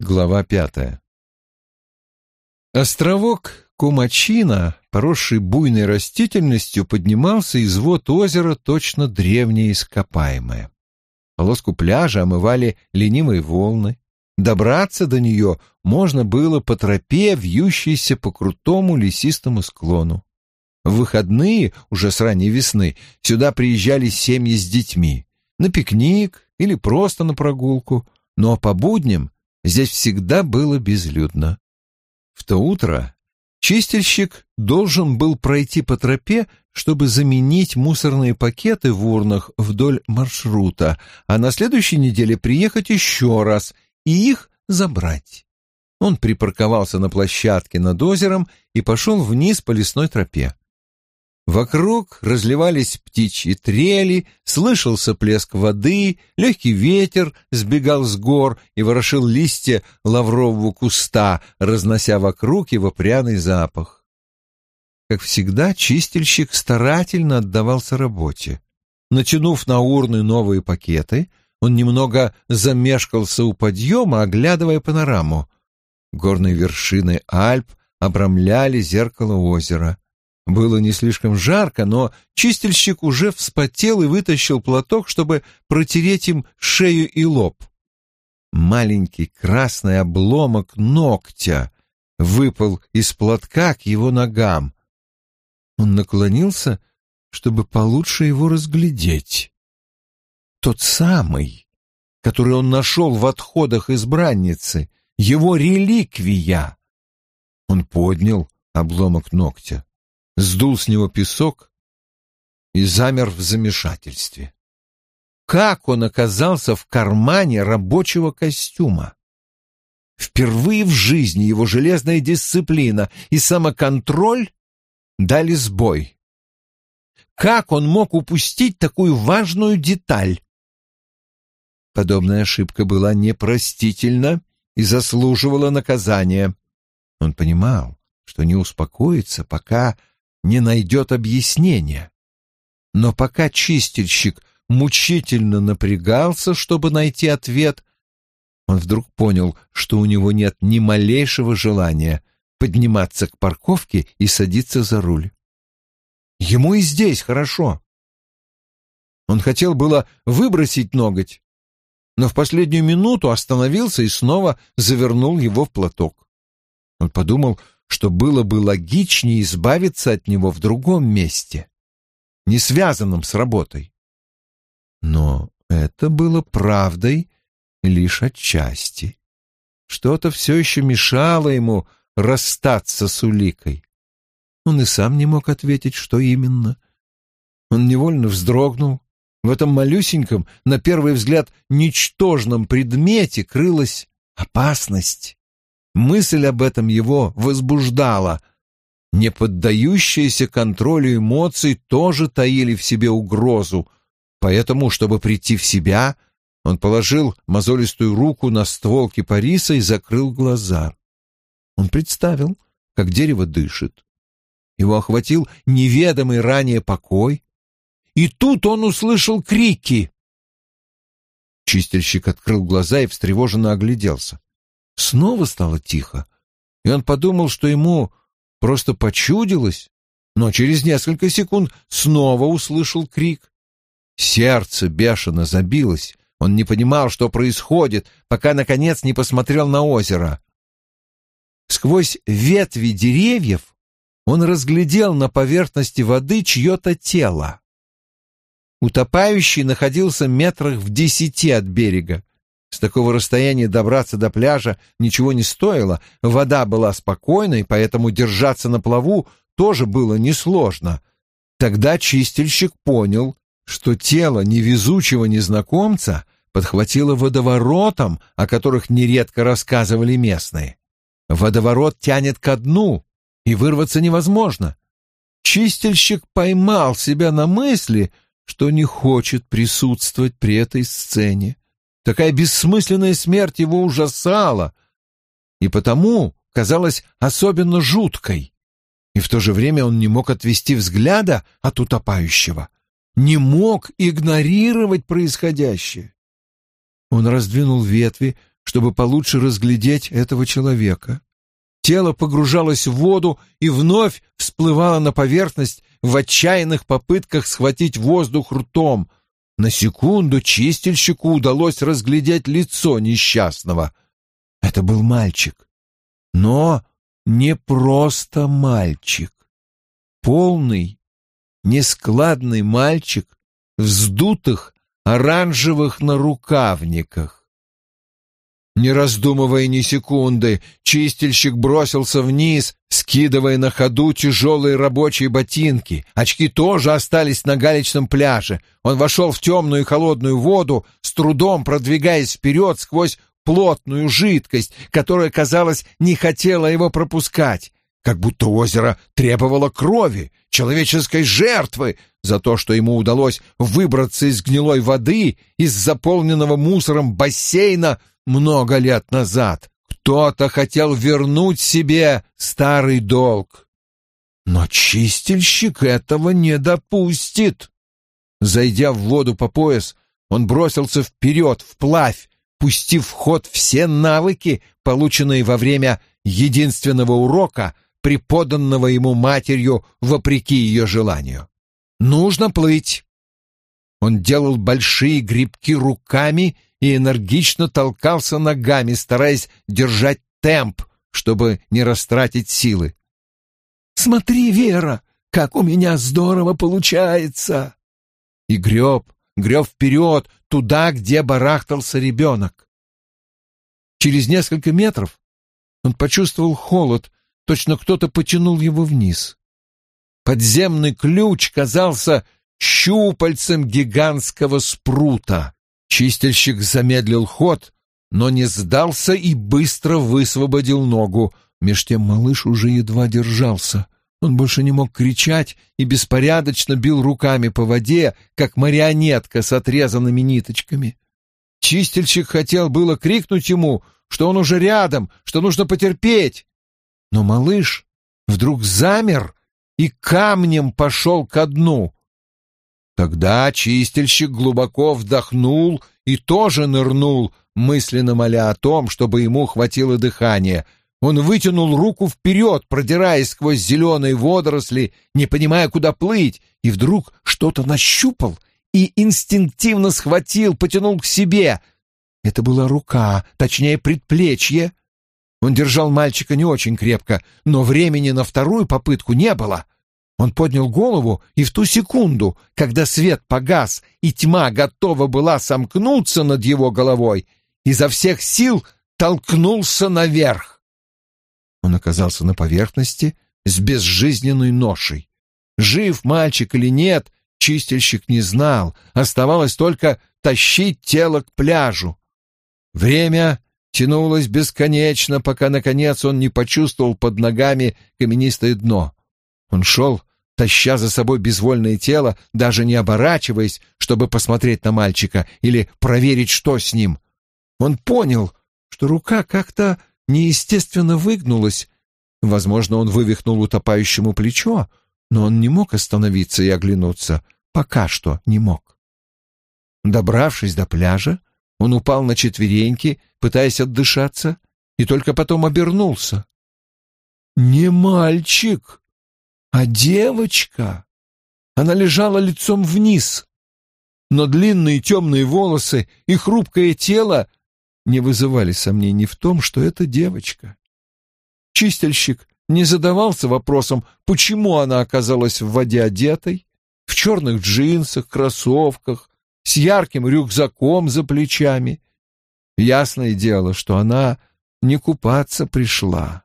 Глава пятая. Островок Кумачина, поросший буйной растительностью, поднимался из вод озера точно древнее ископаемое. Полоску пляжа омывали ленивые волны. Добраться до нее можно было по тропе, вьющейся по крутому лесистому склону. В выходные, уже с ранней весны, сюда приезжали семьи с детьми. На пикник или просто на прогулку. Но по будням здесь всегда было безлюдно. В то утро чистильщик должен был пройти по тропе, чтобы заменить мусорные пакеты в урнах вдоль маршрута, а на следующей неделе приехать еще раз и их забрать. Он припарковался на площадке над озером и пошел вниз по лесной тропе. Вокруг разливались птичьи трели, слышался плеск воды, легкий ветер сбегал с гор и ворошил листья лаврового куста, разнося вокруг его пряный запах. Как всегда, чистильщик старательно отдавался работе. Натянув на урны новые пакеты, он немного замешкался у подъема, оглядывая панораму. Горные вершины Альп обрамляли зеркало озера. Было не слишком жарко, но чистильщик уже вспотел и вытащил платок, чтобы протереть им шею и лоб. Маленький красный обломок ногтя выпал из платка к его ногам. Он наклонился, чтобы получше его разглядеть. Тот самый, который он нашел в отходах избранницы, его реликвия. Он поднял обломок ногтя сдул с него песок и замер в замешательстве. Как он оказался в кармане рабочего костюма? Впервые в жизни его железная дисциплина и самоконтроль дали сбой. Как он мог упустить такую важную деталь? Подобная ошибка была непростительна и заслуживала наказания. Он понимал, что не успокоится, пока не найдет объяснения. Но пока чистильщик мучительно напрягался, чтобы найти ответ, он вдруг понял, что у него нет ни малейшего желания подниматься к парковке и садиться за руль. Ему и здесь хорошо. Он хотел было выбросить ноготь, но в последнюю минуту остановился и снова завернул его в платок. Он подумал, что было бы логичнее избавиться от него в другом месте, не связанном с работой. Но это было правдой лишь отчасти. Что-то все еще мешало ему расстаться с уликой. Он и сам не мог ответить, что именно. Он невольно вздрогнул. В этом малюсеньком, на первый взгляд, ничтожном предмете крылась опасность. Мысль об этом его возбуждала. Не поддающиеся контролю эмоции тоже таили в себе угрозу, поэтому, чтобы прийти в себя, он положил мозолистую руку на ствол кипариса и закрыл глаза. Он представил, как дерево дышит. Его охватил неведомый ранее покой, и тут он услышал крики. Чистильщик открыл глаза и встревоженно огляделся. Снова стало тихо, и он подумал, что ему просто почудилось, но через несколько секунд снова услышал крик. Сердце бешено забилось, он не понимал, что происходит, пока, наконец, не посмотрел на озеро. Сквозь ветви деревьев он разглядел на поверхности воды чье-то тело. Утопающий находился метрах в десяти от берега. С такого расстояния добраться до пляжа ничего не стоило, вода была спокойной, поэтому держаться на плаву тоже было несложно. Тогда чистильщик понял, что тело невезучего незнакомца подхватило водоворотом, о которых нередко рассказывали местные. Водоворот тянет ко дну, и вырваться невозможно. Чистильщик поймал себя на мысли, что не хочет присутствовать при этой сцене. Такая бессмысленная смерть его ужасала и потому казалась особенно жуткой. И в то же время он не мог отвести взгляда от утопающего, не мог игнорировать происходящее. Он раздвинул ветви, чтобы получше разглядеть этого человека. Тело погружалось в воду и вновь всплывало на поверхность в отчаянных попытках схватить воздух ртом. На секунду чистильщику удалось разглядеть лицо несчастного. Это был мальчик. Но не просто мальчик. Полный, нескладный мальчик в вздутых оранжевых нарукавниках. Не раздумывая ни секунды, чистильщик бросился вниз, скидывая на ходу тяжелые рабочие ботинки. Очки тоже остались на галечном пляже. Он вошел в темную и холодную воду, с трудом продвигаясь вперед сквозь плотную жидкость, которая, казалось, не хотела его пропускать. Как будто озеро требовало крови, человеческой жертвы, за то, что ему удалось выбраться из гнилой воды, из заполненного мусором бассейна много лет назад. Кто-то хотел вернуть себе старый долг. Но чистильщик этого не допустит. Зайдя в воду по пояс, он бросился вперед, вплавь, пустив в ход все навыки, полученные во время единственного урока, преподанного ему матерью вопреки ее желанию. Нужно плыть. Он делал большие грибки руками и энергично толкался ногами, стараясь держать темп, чтобы не растратить силы. «Смотри, Вера, как у меня здорово получается!» И греб, греб вперед, туда, где барахтался ребенок. Через несколько метров он почувствовал холод, точно кто-то потянул его вниз. Подземный ключ казался щупальцем гигантского спрута. Чистильщик замедлил ход, но не сдался и быстро высвободил ногу. Меж тем малыш уже едва держался. Он больше не мог кричать и беспорядочно бил руками по воде, как марионетка с отрезанными ниточками. Чистильщик хотел было крикнуть ему, что он уже рядом, что нужно потерпеть. Но малыш вдруг замер и камнем пошел ко дну. Тогда чистильщик глубоко вдохнул и тоже нырнул, мысленно моля о том, чтобы ему хватило дыхания. Он вытянул руку вперед, продираясь сквозь зеленые водоросли, не понимая, куда плыть, и вдруг что-то нащупал и инстинктивно схватил, потянул к себе. Это была рука, точнее предплечье. Он держал мальчика не очень крепко, но времени на вторую попытку не было — он поднял голову, и в ту секунду, когда свет погас и тьма готова была сомкнуться над его головой, изо всех сил толкнулся наверх. Он оказался на поверхности с безжизненной ношей. Жив мальчик или нет, чистильщик не знал, оставалось только тащить тело к пляжу. Время тянулось бесконечно, пока, наконец, он не почувствовал под ногами каменистое дно. Он шел, таща за собой безвольное тело, даже не оборачиваясь, чтобы посмотреть на мальчика или проверить, что с ним. Он понял, что рука как-то неестественно выгнулась. Возможно, он вывихнул утопающему плечо, но он не мог остановиться и оглянуться. Пока что не мог. Добравшись до пляжа, он упал на четвереньки, пытаясь отдышаться, и только потом обернулся. «Не мальчик!» А девочка... Она лежала лицом вниз, но длинные темные волосы и хрупкое тело не вызывали сомнений в том, что это девочка. Чистильщик не задавался вопросом, почему она оказалась в воде одетой, в черных джинсах, кроссовках, с ярким рюкзаком за плечами. Ясное дело, что она не купаться пришла.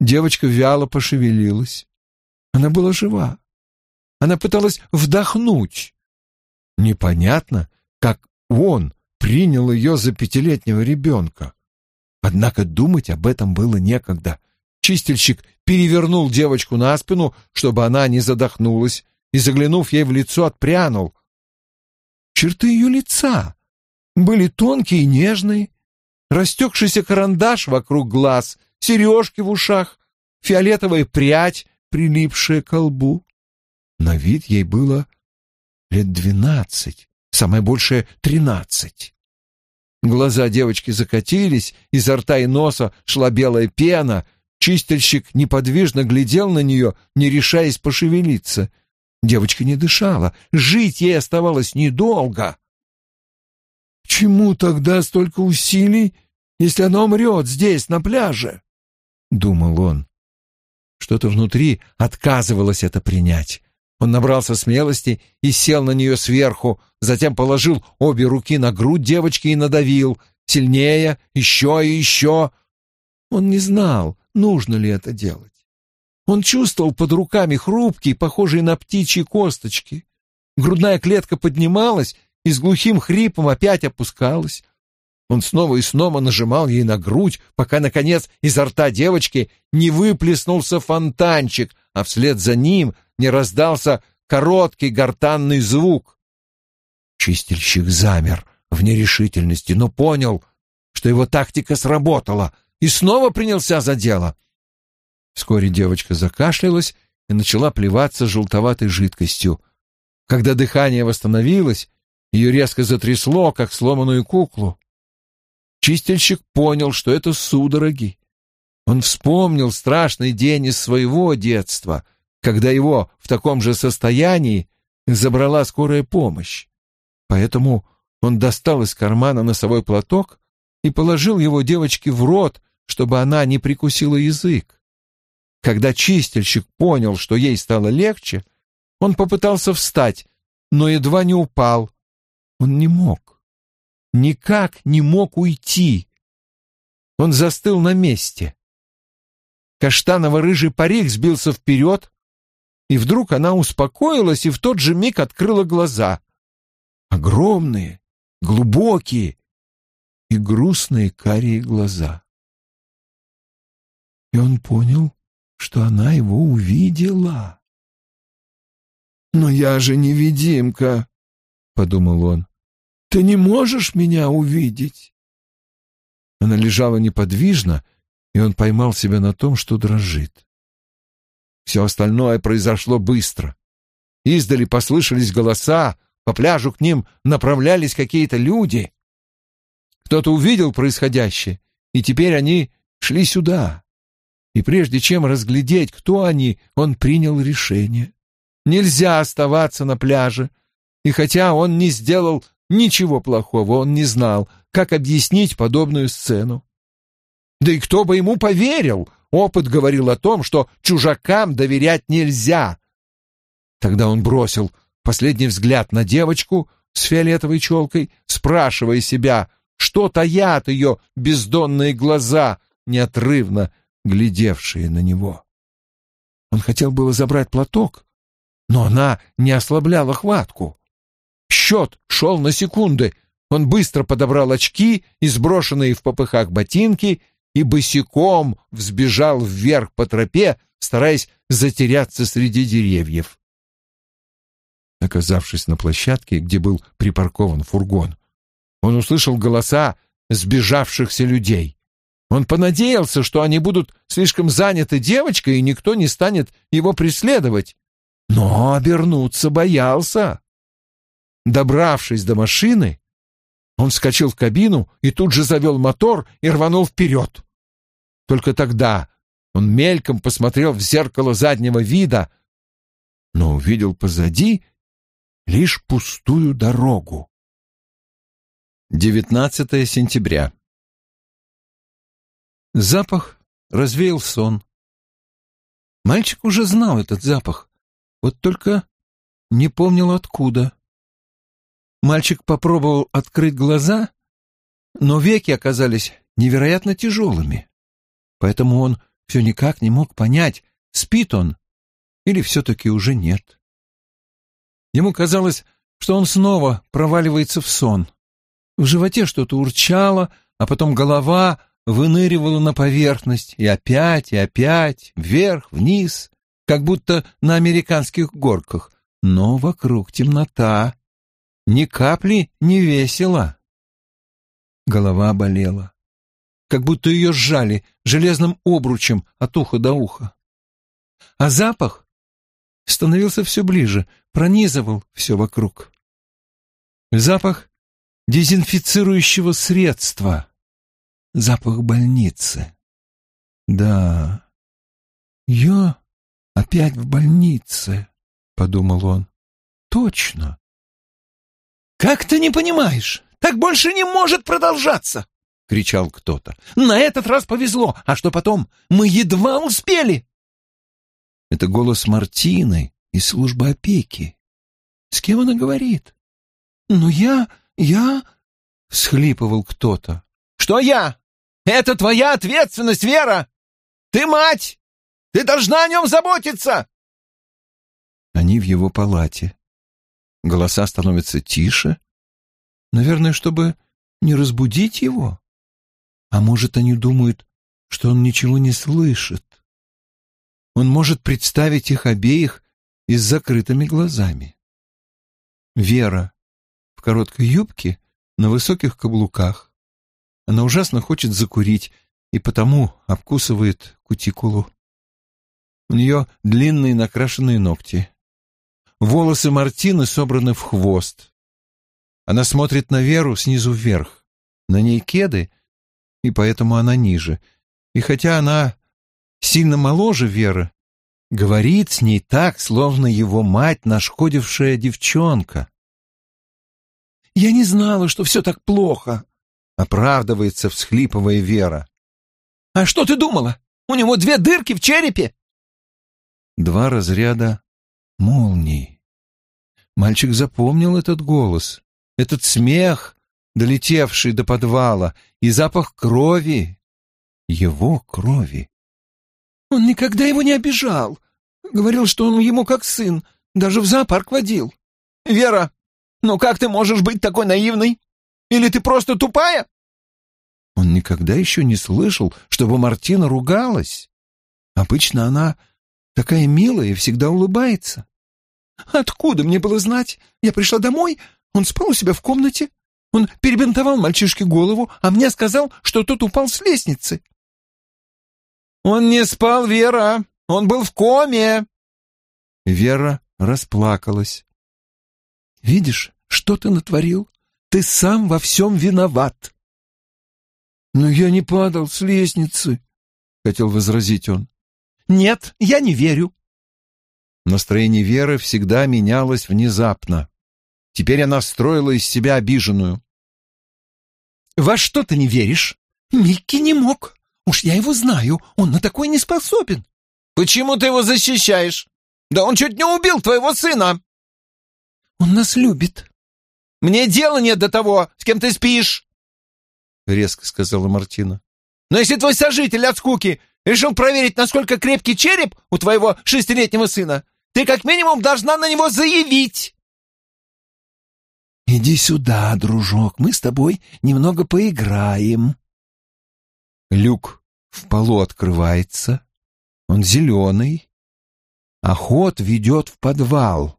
Девочка вяло пошевелилась. Она была жива. Она пыталась вдохнуть. Непонятно, как он принял ее за пятилетнего ребенка. Однако думать об этом было некогда. Чистильщик перевернул девочку на спину, чтобы она не задохнулась, и, заглянув ей в лицо, отпрянул. Черты ее лица были тонкие и нежные, растекшийся карандаш вокруг глаз, сережки в ушах, фиолетовая прядь, прилипшая к лбу. На вид ей было лет двенадцать, самое большее — тринадцать. Глаза девочки закатились, изо рта и носа шла белая пена. Чистильщик неподвижно глядел на нее, не решаясь пошевелиться. Девочка не дышала, жить ей оставалось недолго. «Чему тогда столько усилий, если она умрет здесь, на пляже?» — думал он. Что-то внутри отказывалось это принять. Он набрался смелости и сел на нее сверху, затем положил обе руки на грудь девочки и надавил. Сильнее, еще и еще. Он не знал, нужно ли это делать. Он чувствовал под руками хрупкие, похожие на птичьи косточки. Грудная клетка поднималась и с глухим хрипом опять опускалась. Он снова и снова нажимал ей на грудь, пока, наконец, изо рта девочки не выплеснулся фонтанчик, а вслед за ним не раздался короткий гортанный звук. Чистильщик замер в нерешительности, но понял, что его тактика сработала, и снова принялся за дело. Вскоре девочка закашлялась и начала плеваться желтоватой жидкостью. Когда дыхание восстановилось, ее резко затрясло, как сломанную куклу. Чистильщик понял, что это судороги. Он вспомнил страшный день из своего детства, когда его в таком же состоянии забрала скорая помощь. Поэтому он достал из кармана носовой платок и положил его девочке в рот, чтобы она не прикусила язык. Когда чистильщик понял, что ей стало легче, он попытался встать, но едва не упал. Он не мог никак не мог уйти. Он застыл на месте. Каштаново-рыжий парик сбился вперед, и вдруг она успокоилась и в тот же миг открыла глаза. Огромные, глубокие и грустные карие глаза. И он понял, что она его увидела. «Но я же невидимка», — подумал он. Ты не можешь меня увидеть?» Она лежала неподвижно, и он поймал себя на том, что дрожит. Все остальное произошло быстро. Издали послышались голоса, по пляжу к ним направлялись какие-то люди. Кто-то увидел происходящее, и теперь они шли сюда. И прежде чем разглядеть, кто они, он принял решение. Нельзя оставаться на пляже, и хотя он не сделал Ничего плохого он не знал, как объяснить подобную сцену. Да и кто бы ему поверил? Опыт говорил о том, что чужакам доверять нельзя. Тогда он бросил последний взгляд на девочку с фиолетовой челкой, спрашивая себя, что таят ее бездонные глаза, неотрывно глядевшие на него. Он хотел было забрать платок, но она не ослабляла хватку. Счет шел на секунды. Он быстро подобрал очки и сброшенные в попыхах ботинки и босиком взбежал вверх по тропе, стараясь затеряться среди деревьев. Оказавшись на площадке, где был припаркован фургон, он услышал голоса сбежавшихся людей. Он понадеялся, что они будут слишком заняты девочкой, и никто не станет его преследовать. Но обернуться боялся. Добравшись до машины, он вскочил в кабину и тут же завел мотор и рванул вперед. Только тогда он мельком посмотрел в зеркало заднего вида, но увидел позади лишь пустую дорогу. 19 сентября. Запах развеял сон. Мальчик уже знал этот запах, вот только не помнил откуда. Мальчик попробовал открыть глаза, но веки оказались невероятно тяжелыми. Поэтому он все никак не мог понять, спит он или все-таки уже нет. Ему казалось, что он снова проваливается в сон. В животе что-то урчало, а потом голова выныривала на поверхность, и опять, и опять, вверх, вниз, как будто на американских горках. Но вокруг темнота, ни капли не весело. Голова болела, как будто ее сжали железным обручем от уха до уха. А запах становился все ближе, пронизывал все вокруг. Запах дезинфицирующего средства. Запах больницы. Да, я опять в больнице, — подумал он. Точно. «Как ты не понимаешь? Так больше не может продолжаться!» — кричал кто-то. «На этот раз повезло, а что потом? Мы едва успели!» Это голос Мартины из службы опеки. С кем она говорит? «Ну я... я...» — всхлипывал кто-то. «Что я? Это твоя ответственность, Вера! Ты мать! Ты должна о нем заботиться!» Они в его палате. Голоса становятся тише. Наверное, чтобы не разбудить его. А может, они думают, что он ничего не слышит. Он может представить их обеих и с закрытыми глазами. Вера в короткой юбке на высоких каблуках. Она ужасно хочет закурить и потому обкусывает кутикулу. У нее длинные накрашенные ногти. Волосы Мартины собраны в хвост. Она смотрит на Веру снизу вверх. На ней кеды, и поэтому она ниже. И хотя она сильно моложе Веры, говорит с ней так, словно его мать нашкодившая девчонка. «Я не знала, что все так плохо», — оправдывается, всхлипывая Вера. «А что ты думала? У него две дырки в черепе?» Два разряда молний. Мальчик запомнил этот голос, этот смех, долетевший до подвала, и запах крови, его крови. Он никогда его не обижал. Говорил, что он ему как сын, даже в зоопарк водил. Вера, ну как ты можешь быть такой наивной? Или ты просто тупая? Он никогда еще не слышал, чтобы Мартина ругалась. Обычно она такая милая и всегда улыбается. Откуда мне было знать? Я пришла домой, он спал у себя в комнате. Он перебинтовал мальчишке голову, а мне сказал, что тот упал с лестницы. Он не спал, Вера. Он был в коме. Вера расплакалась. Видишь, что ты натворил? Ты сам во всем виноват. Но я не падал с лестницы, хотел возразить он. Нет, я не верю. Настроение Веры всегда менялось внезапно. Теперь она строила из себя обиженную. «Во что ты не веришь? Микки не мог. Уж я его знаю, он на такой не способен». «Почему ты его защищаешь? Да он чуть не убил твоего сына!» «Он нас любит». «Мне дела нет до того, с кем ты спишь!» — резко сказала Мартина. «Но если твой сожитель от скуки решил проверить, насколько крепкий череп у твоего шестилетнего сына, ты как минимум должна на него заявить. Иди сюда, дружок, мы с тобой немного поиграем. Люк в полу открывается, он зеленый, ход ведет в подвал.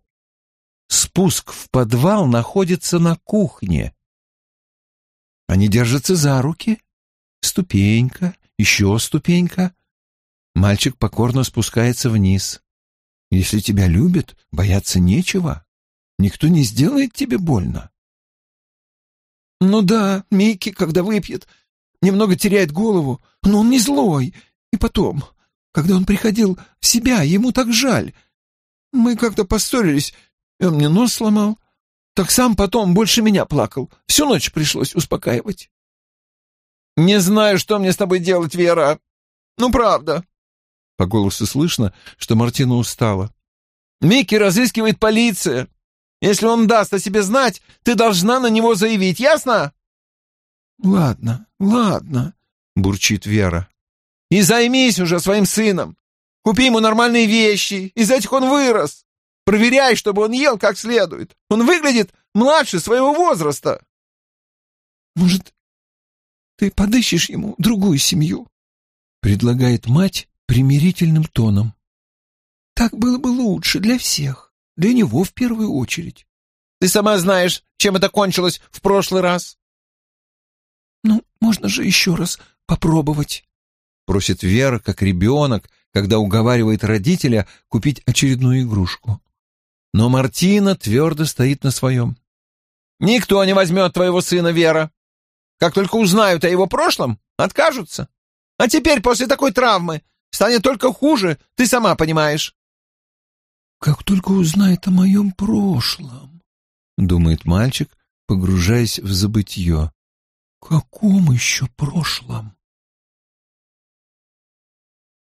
Спуск в подвал находится на кухне. Они держатся за руки. Ступенька, еще ступенька. Мальчик покорно спускается вниз. Если тебя любят, бояться нечего. Никто не сделает тебе больно. Ну да, Микки, когда выпьет, немного теряет голову, но он не злой. И потом, когда он приходил в себя, ему так жаль. Мы как-то поссорились, и он мне нос сломал. Так сам потом больше меня плакал. Всю ночь пришлось успокаивать. «Не знаю, что мне с тобой делать, Вера. Ну, правда. По голосу слышно, что Мартина устала. «Микки разыскивает полиция. Если он даст о себе знать, ты должна на него заявить, ясно?» «Ладно, ладно», — бурчит Вера. «И займись уже своим сыном. Купи ему нормальные вещи, из этих он вырос. Проверяй, чтобы он ел как следует. Он выглядит младше своего возраста». «Может, ты подыщешь ему другую семью?» — предлагает мать, примирительным тоном. «Так было бы лучше для всех, для него в первую очередь. Ты сама знаешь, чем это кончилось в прошлый раз». «Ну, можно же еще раз попробовать», — просит Вера, как ребенок, когда уговаривает родителя купить очередную игрушку. Но Мартина твердо стоит на своем. Никто не возьмет твоего сына, Вера. Как только узнают о его прошлом, откажутся. А теперь, после такой травмы, станет только хуже, ты сама понимаешь. «Как только узнает о моем прошлом», — думает мальчик, погружаясь в забытье. «Каком еще прошлом?»